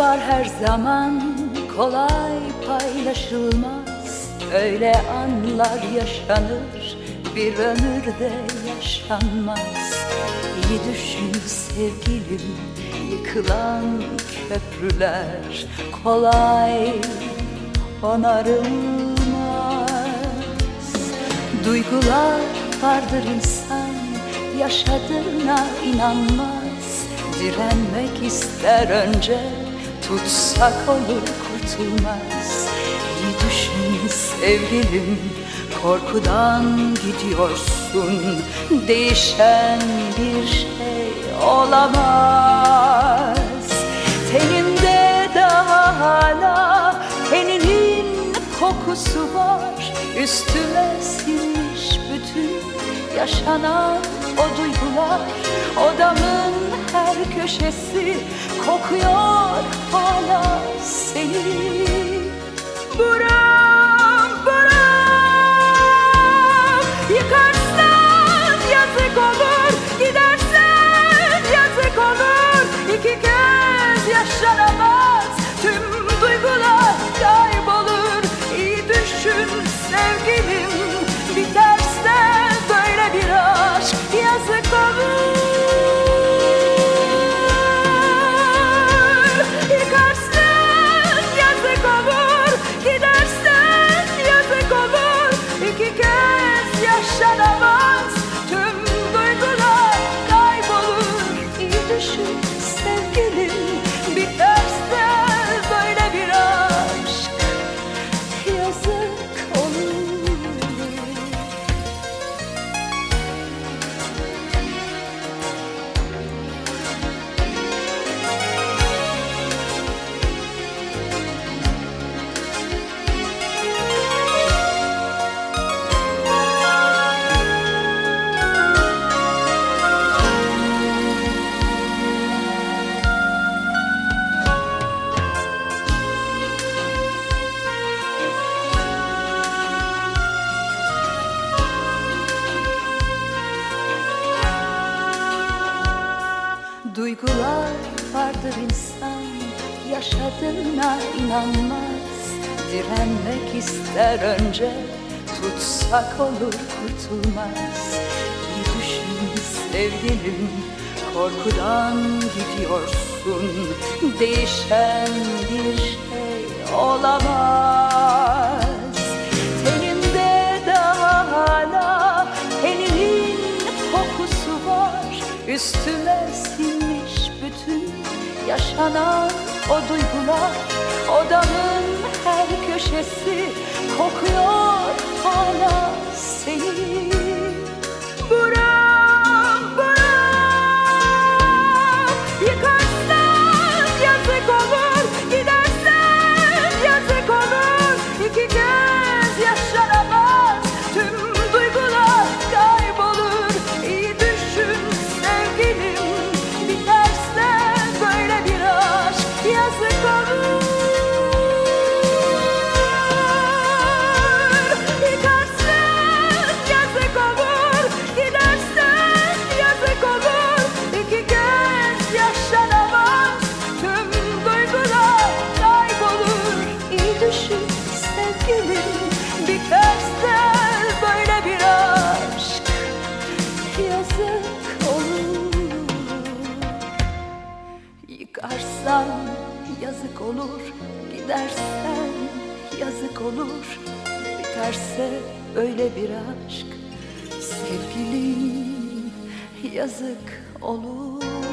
var her zaman kolay paylaşılmaz. Öyle anlar yaşanır bir ömürde yaşanmaz. İyi düşün sevgilim yıkılan köprüler kolay onarılmaz. Duygular vardır insan yaşadığına inanmaz. Direnmek ister önce tutsak olur kurtulmaz. İyi düşün sevgilim korkudan gidiyorsun. Değişen bir şey olamaz. Teninde daha hala teninin kokusu var. Üstüme sinmiş bütün yaşanan o duygular. Odamın her köşesi kokuyor hala seni. Buram buram. Yıkarsan yazık olur Gidersen yazık olur. İki kez yaşanamaz Duygular vardır insan yaşadığına inanmaz. Direnmek ister önce tutsak olur kurtulmaz. İyi düşün sevgilim korkudan gidiyorsun. Değişen bir şey olamaz. Teninde daha hala teninin kokusu var. Üstüme sinmiş yaşanan o duygular Odamın her köşesi Yıkarsan yazık olur Gidersen yazık olur. Biterse öyle bir aşk Sevgilim yazık olur